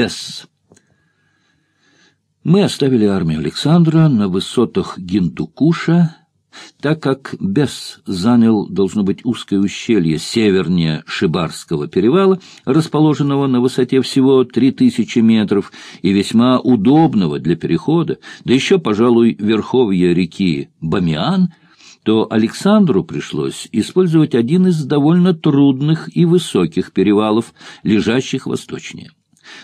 Бесс. Мы оставили армию Александра на высотах Гиндукуша, так как Бес занял, должно быть, узкое ущелье севернее Шибарского перевала, расположенного на высоте всего 3000 метров и весьма удобного для перехода, да еще, пожалуй, верховья реки Бамиан, то Александру пришлось использовать один из довольно трудных и высоких перевалов, лежащих восточнее.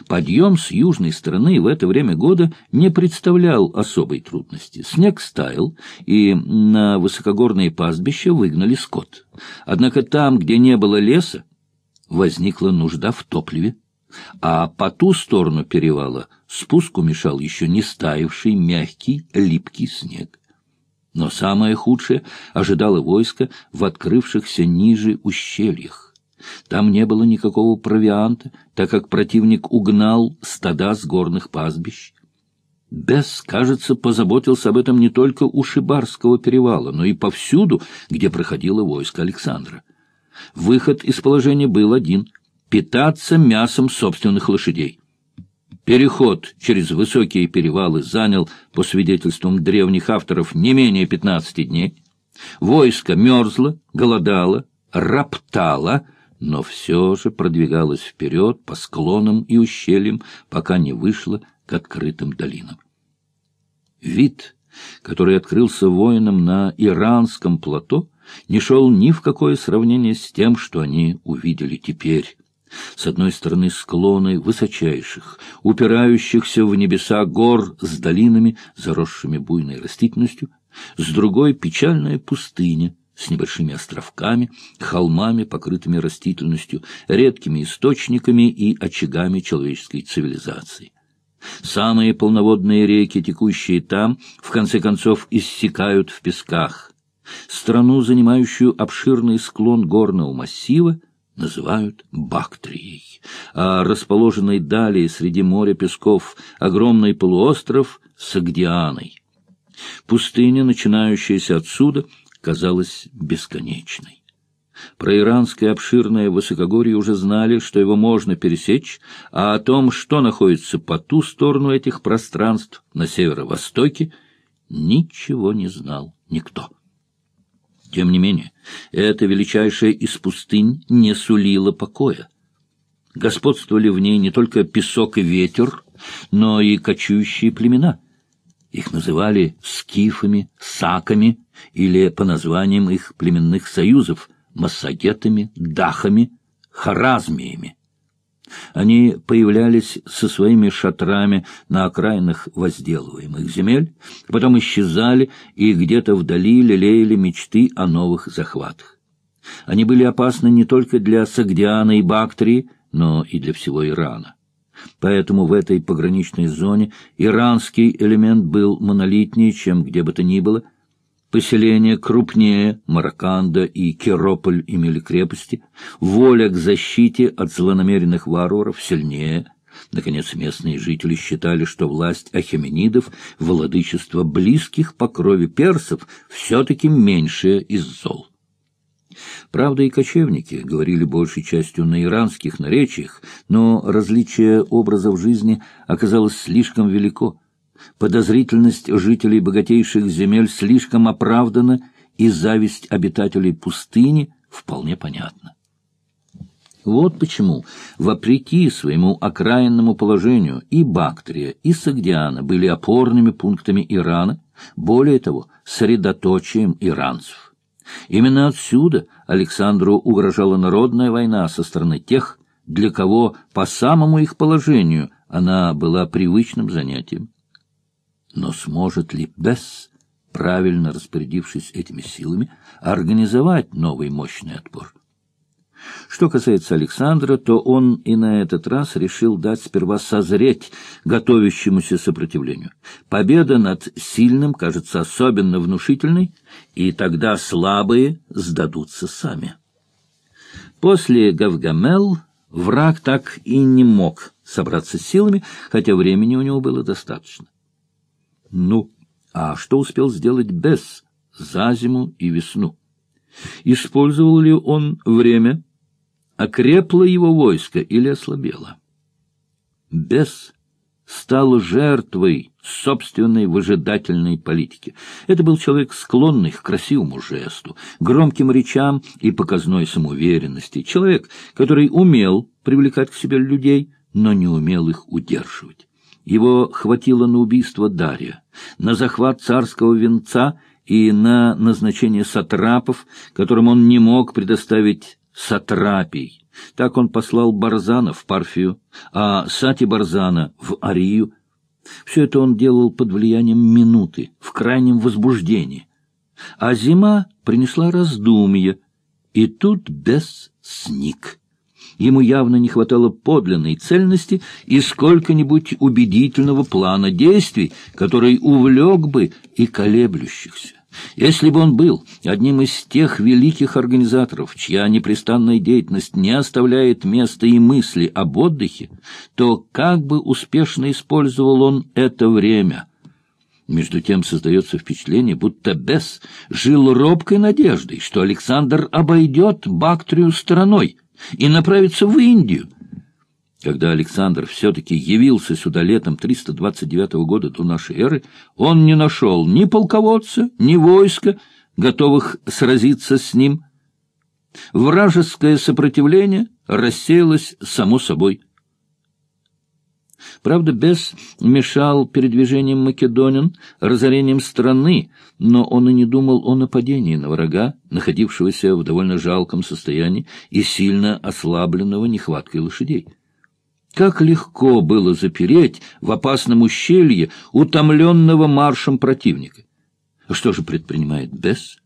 Подъем с южной стороны в это время года не представлял особой трудности. Снег стаял, и на высокогорные пастбища выгнали скот. Однако там, где не было леса, возникла нужда в топливе, а по ту сторону перевала спуску мешал еще не стаивший мягкий липкий снег. Но самое худшее ожидало войско в открывшихся ниже ущельях. Там не было никакого провианта, так как противник угнал стада с горных пастбищ. Бесс, кажется, позаботился об этом не только у Шибарского перевала, но и повсюду, где проходило войско Александра. Выход из положения был один — питаться мясом собственных лошадей. Переход через высокие перевалы занял, по свидетельствам древних авторов, не менее пятнадцати дней. Войско мерзло, голодало, роптало — но все же продвигалась вперед по склонам и ущельям, пока не вышла к открытым долинам. Вид, который открылся воинам на иранском плато, не шел ни в какое сравнение с тем, что они увидели теперь. С одной стороны склоны высочайших, упирающихся в небеса гор с долинами, заросшими буйной растительностью, с другой — печальная пустыня — с небольшими островками, холмами, покрытыми растительностью, редкими источниками и очагами человеческой цивилизации. Самые полноводные реки, текущие там, в конце концов иссякают в песках. Страну, занимающую обширный склон горного массива, называют Бактрией, а расположенный далее среди моря песков огромный полуостров — Сагдианой. Пустыня, начинающаяся отсюда, казалась бесконечной. Про иранское обширное высокогорье уже знали, что его можно пересечь, а о том, что находится по ту сторону этих пространств, на северо-востоке, ничего не знал никто. Тем не менее, эта величайшая из пустынь не сулила покоя. Господствовали в ней не только песок и ветер, но и кочующие племена — их называли скифами, саками или по названиям их племенных союзов массагетами, дахами, харазмиями. Они появлялись со своими шатрами на окраинах возделываемых земель, потом исчезали и где-то вдали лелеяли мечты о новых захватах. Они были опасны не только для Сагдиана и Бактрии, но и для всего Ирана. Поэтому в этой пограничной зоне иранский элемент был монолитнее, чем где бы то ни было. Поселения крупнее, Мараканда и Керополь имели крепости, воля к защите от злонамеренных варваров сильнее. Наконец, местные жители считали, что власть ахеменидов, владычество близких по крови персов, все-таки меньшее из зол. Правда, и кочевники говорили большей частью на иранских наречиях, но различие образов жизни оказалось слишком велико. Подозрительность жителей богатейших земель слишком оправдана, и зависть обитателей пустыни вполне понятна. Вот почему, вопреки своему окраинному положению, и Бактрия, и Сагдиана были опорными пунктами Ирана, более того, средоточием иранцев. Именно отсюда Александру угрожала народная война со стороны тех, для кого по самому их положению она была привычным занятием. Но сможет ли Бесс, правильно распорядившись этими силами, организовать новый мощный отпор? Что касается Александра, то он и на этот раз решил дать сперва созреть готовящемуся сопротивлению. Победа над сильным кажется особенно внушительной, и тогда слабые сдадутся сами. После Гавгамел враг так и не мог собраться с силами, хотя времени у него было достаточно. Ну, а что успел сделать Бесс за зиму и весну? Использовал ли он время окрепло его войско или ослабело. Бес стал жертвой собственной выжидательной политики. Это был человек, склонный к красивому жесту, громким речам и показной самоуверенности. Человек, который умел привлекать к себе людей, но не умел их удерживать. Его хватило на убийство Дарья, на захват царского венца и на назначение сатрапов, которым он не мог предоставить сатрапий. Так он послал Барзана в Парфию, а Сати Барзана в Арию. Все это он делал под влиянием минуты, в крайнем возбуждении. А зима принесла раздумье, и тут без сник. Ему явно не хватало подлинной цельности и сколько-нибудь убедительного плана действий, который увлек бы и колеблющихся. Если бы он был одним из тех великих организаторов, чья непрестанная деятельность не оставляет места и мысли об отдыхе, то как бы успешно использовал он это время? Между тем создается впечатление, будто Бесс жил робкой надеждой, что Александр обойдет Бактрию стороной и направится в Индию, когда Александр все-таки явился сюда летом 329 года до нашей эры, он не нашел ни полководца, ни войска, готовых сразиться с ним. Вражеское сопротивление рассеялось само собой. Правда, бес мешал передвижением македонин, разорением страны, но он и не думал о нападении на врага, находившегося в довольно жалком состоянии и сильно ослабленного нехваткой лошадей. Как легко было запереть в опасном ущелье утомленного маршем противника. Что же предпринимает Бесс?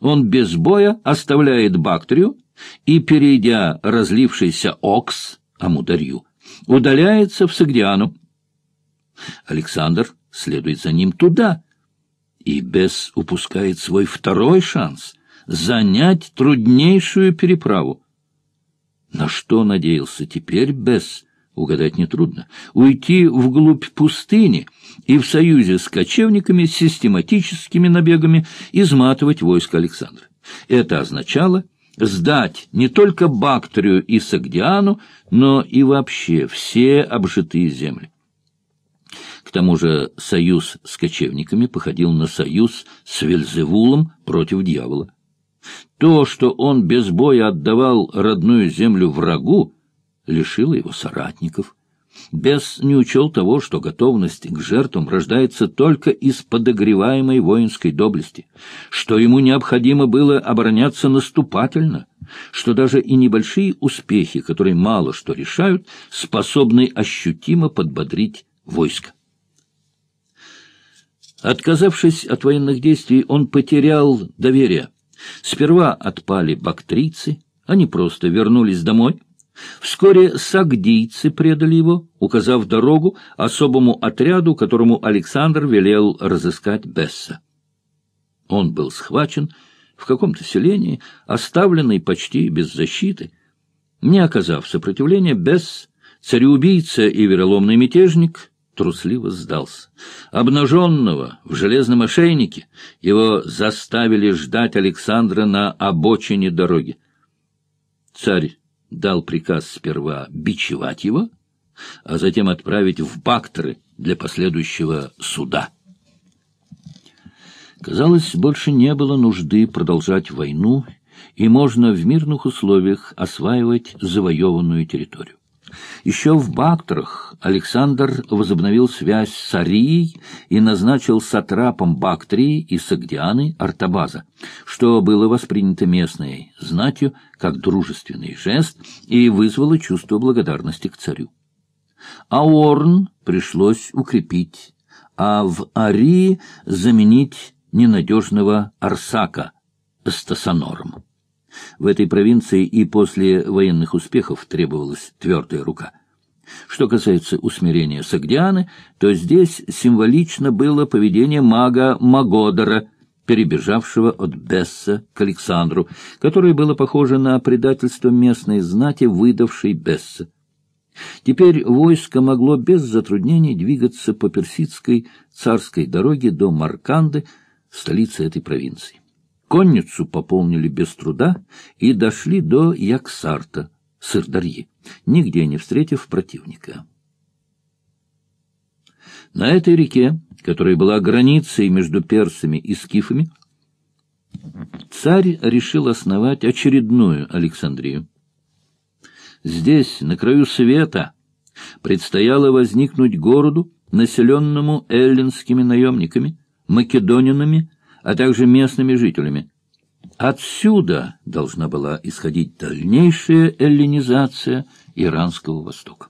Он без боя оставляет Бактрию и, перейдя разлившийся Окс, Амударью, удаляется в Сагдиану. Александр следует за ним туда, и Бесс упускает свой второй шанс занять труднейшую переправу. На что надеялся теперь Бесс? Угадать нетрудно, уйти вглубь пустыни и в союзе с кочевниками систематическими набегами изматывать войско Александра. Это означало сдать не только Бактрию и Сагдиану, но и вообще все обжитые земли. К тому же союз с кочевниками походил на союз с Вельзевулом против дьявола. То, что он без боя отдавал родную землю врагу, лишила его соратников. Бес не учел того, что готовность к жертвам рождается только из подогреваемой воинской доблести, что ему необходимо было обороняться наступательно, что даже и небольшие успехи, которые мало что решают, способны ощутимо подбодрить войско. Отказавшись от военных действий, он потерял доверие. Сперва отпали бактрийцы, они просто вернулись домой, Вскоре сагдийцы предали его, указав дорогу особому отряду, которому Александр велел разыскать Бесса. Он был схвачен в каком-то селении, оставленный почти без защиты. Не оказав сопротивления, Бесс, цареубийца и вероломный мятежник, трусливо сдался. Обнаженного в железном ошейнике его заставили ждать Александра на обочине дороги. Царь дал приказ сперва бичевать его, а затем отправить в Бактры для последующего суда. Казалось, больше не было нужды продолжать войну, и можно в мирных условиях осваивать завоеванную территорию. Еще в Бактрах Александр возобновил связь с Арией и назначил сатрапом Бактрии и Сагдианы Артабаза, что было воспринято местной знатью как дружественный жест и вызвало чувство благодарности к царю. Аорн пришлось укрепить, а в Арии заменить ненадежного Арсака Стасанором. В этой провинции и после военных успехов требовалась твердая рука. Что касается усмирения Сагдианы, то здесь символично было поведение мага Магодора, перебежавшего от Бесса к Александру, которое было похоже на предательство местной знати, выдавшей Бесса. Теперь войско могло без затруднений двигаться по персидской царской дороге до Марканды, столицы этой провинции. Конницу пополнили без труда и дошли до Яксарта, Сырдарьи, нигде не встретив противника. На этой реке, которая была границей между персами и скифами, царь решил основать очередную Александрию. Здесь, на краю света, предстояло возникнуть городу, населенному эллинскими наемниками, македонинами, а также местными жителями. Отсюда должна была исходить дальнейшая эллинизация Иранского Востока.